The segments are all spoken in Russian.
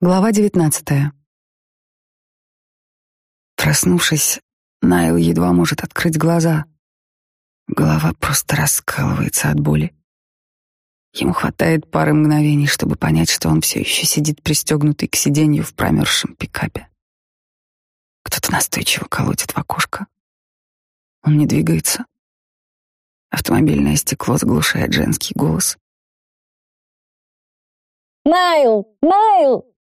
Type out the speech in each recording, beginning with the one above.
Глава 19. Проснувшись, Найл едва может открыть глаза. Голова просто раскалывается от боли. Ему хватает пары мгновений, чтобы понять, что он все еще сидит пристегнутый к сиденью в промерзшем пикапе. Кто-то настойчиво колотит в окошко. Он не двигается. Автомобильное стекло заглушает женский голос. «Найл! Найл!»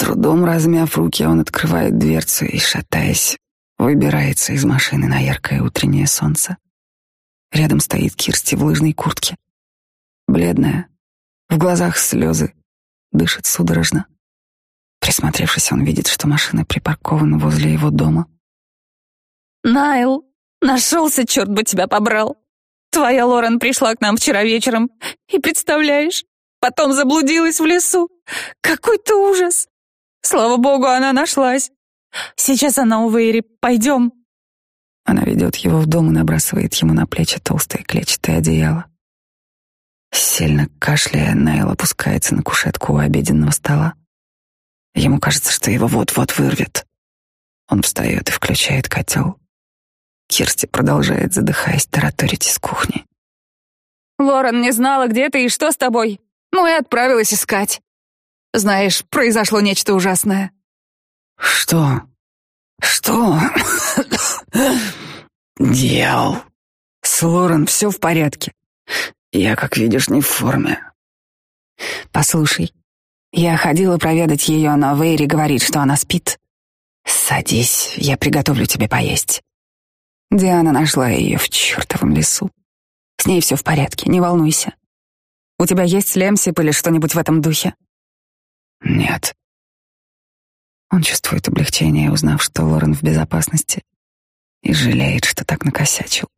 трудом размяв руки, он открывает дверцу и, шатаясь, выбирается из машины на яркое утреннее солнце. Рядом стоит Кирсти в лыжной куртке. Бледная, в глазах слезы, дышит судорожно. Присмотревшись, он видит, что машина припаркована возле его дома. «Найл, нашелся, черт бы тебя побрал! Твоя Лорен пришла к нам вчера вечером, и, представляешь, потом заблудилась в лесу! Какой ты ужас! Слава богу, она нашлась. Сейчас она у Вейри. Пойдем. Она ведет его в дом и набрасывает ему на плечи толстое клетчатое одеяло. Сильно кашляя, Найл опускается на кушетку у обеденного стола. Ему кажется, что его вот-вот вырвет. Он встает и включает котел. Кирсти продолжает, задыхаясь, тараторить из кухни. «Лорен не знала, где ты и что с тобой. Ну и отправилась искать. Знаешь, произошло нечто ужасное». «Что? Что?» «Дьявол! С Лорен все в порядке. Я, как видишь, не в форме». «Послушай, я ходила проведать ее, но Вейри говорит, что она спит. Садись, я приготовлю тебе поесть». Диана нашла ее в чертовом лесу. С ней все в порядке, не волнуйся. У тебя есть лемсип или что-нибудь в этом духе? Нет. Он чувствует облегчение, узнав, что Лорен в безопасности, и жалеет, что так накосячил.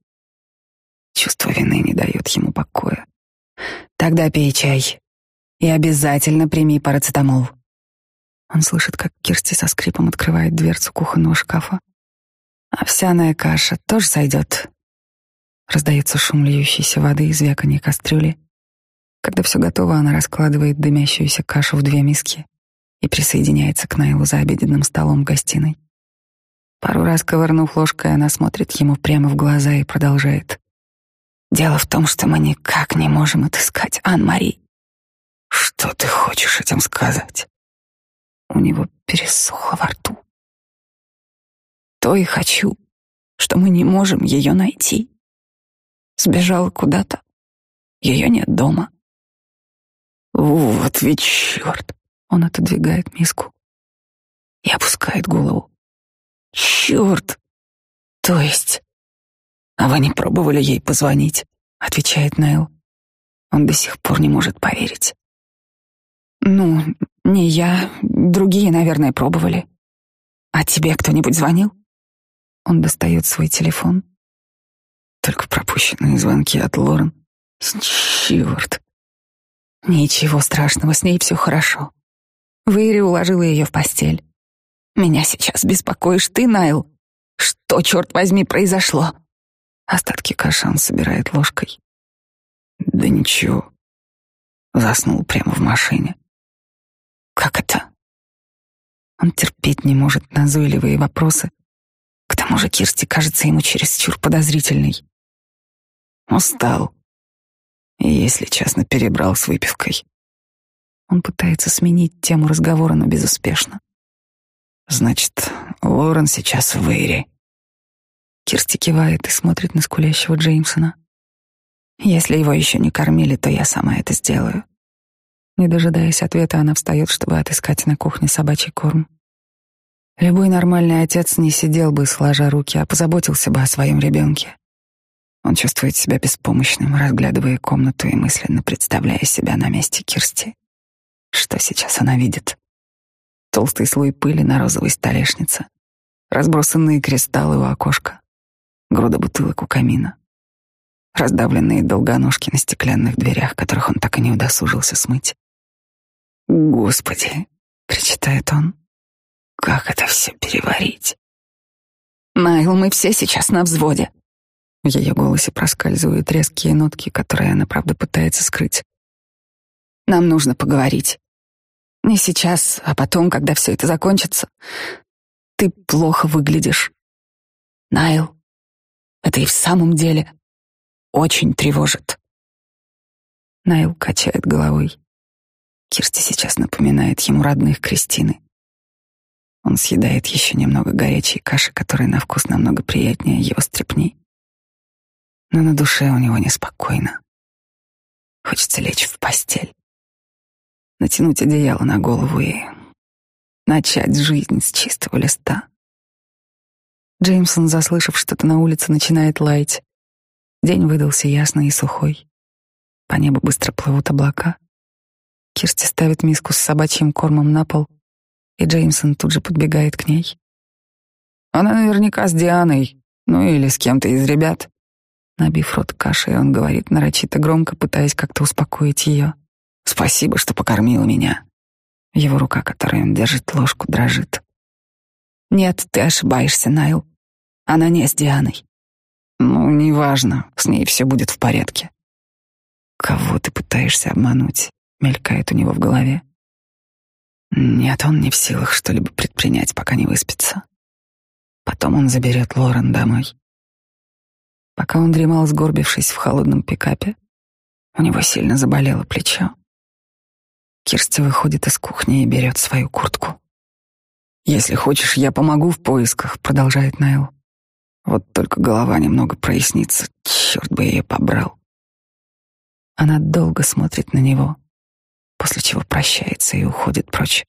Чувство вины не дает ему покоя. Тогда пей чай и обязательно прими парацетамол. Он слышит, как Кирсти со скрипом открывает дверцу кухонного шкафа. Овсяная каша тоже сойдет. Раздается шум льющейся воды и звяканье кастрюли. Когда все готово, она раскладывает дымящуюся кашу в две миски и присоединяется к Найлу за обеденным столом в гостиной. Пару раз ковырнув ложкой, она смотрит ему прямо в глаза и продолжает. «Дело в том, что мы никак не можем отыскать Ан-Мари». «Что ты хочешь этим сказать?» У него пересохло во рту. «То и хочу, что мы не можем ее найти. Сбежала куда-то. Ее нет дома. «Вот ведь черт!» Он отодвигает миску и опускает голову. «Черт! То есть...» «А вы не пробовали ей позвонить?» — отвечает Нейл. Он до сих пор не может поверить. «Ну, не я, другие, наверное, пробовали. А тебе кто-нибудь звонил?» Он достает свой телефон. Только пропущенные звонки от Лорен. Черт! Ничего страшного, с ней все хорошо. Вэри уложила ее в постель. Меня сейчас беспокоишь ты, Найл. Что, черт возьми, произошло? Остатки кашан собирает ложкой. Да ничего. Заснул прямо в машине. Как это? Он терпеть не может назойливые вопросы. К тому же Кирсти кажется ему чересчур подозрительной. Устал. Если честно, перебрал с выпивкой. Он пытается сменить тему разговора, но безуспешно. Значит, Лорен сейчас в Ире. Кирсти кивает и смотрит на скулящего Джеймсона. Если его еще не кормили, то я сама это сделаю. Не дожидаясь ответа, она встает, чтобы отыскать на кухне собачий корм. Любой нормальный отец не сидел бы, сложа руки, а позаботился бы о своем ребенке. Он чувствует себя беспомощным, разглядывая комнату и мысленно представляя себя на месте Кирсти. Что сейчас она видит? Толстый слой пыли на розовой столешнице, разбросанные кристаллы у окошка, груда бутылок у камина, раздавленные долгоножки на стеклянных дверях, которых он так и не удосужился смыть. «Господи!» — причитает он. «Как это все переварить?» «Найл, мы все сейчас на взводе», в ее голосе проскальзывают резкие нотки, которые она, правда, пытается скрыть. «Нам нужно поговорить. Не сейчас, а потом, когда все это закончится. Ты плохо выглядишь. Найл, это и в самом деле очень тревожит». Найл качает головой. Кирсти сейчас напоминает ему родных Кристины. Он съедает еще немного горячей каши, которая на вкус намного приятнее его стрепней но на душе у него неспокойно. Хочется лечь в постель, натянуть одеяло на голову и начать жизнь с чистого листа. Джеймсон, заслышав что-то на улице, начинает лаять. День выдался ясный и сухой. По небу быстро плывут облака. Кирсти ставит миску с собачьим кормом на пол, и Джеймсон тут же подбегает к ней. «Она наверняка с Дианой, ну или с кем-то из ребят», Набив рот кашей, он говорит нарочито громко, пытаясь как-то успокоить ее. «Спасибо, что покормил меня». Его рука, которой он держит ложку, дрожит. «Нет, ты ошибаешься, Найл. Она не с Дианой». «Ну, неважно, с ней все будет в порядке». «Кого ты пытаешься обмануть?» — мелькает у него в голове. «Нет, он не в силах что-либо предпринять, пока не выспится. Потом он заберет Лорен домой». Пока он дремал, сгорбившись в холодном пикапе, у него сильно заболело плечо. Кирсти выходит из кухни и берет свою куртку. «Если хочешь, я помогу в поисках», — продолжает Найл. «Вот только голова немного прояснится, черт бы ее побрал». Она долго смотрит на него, после чего прощается и уходит прочь.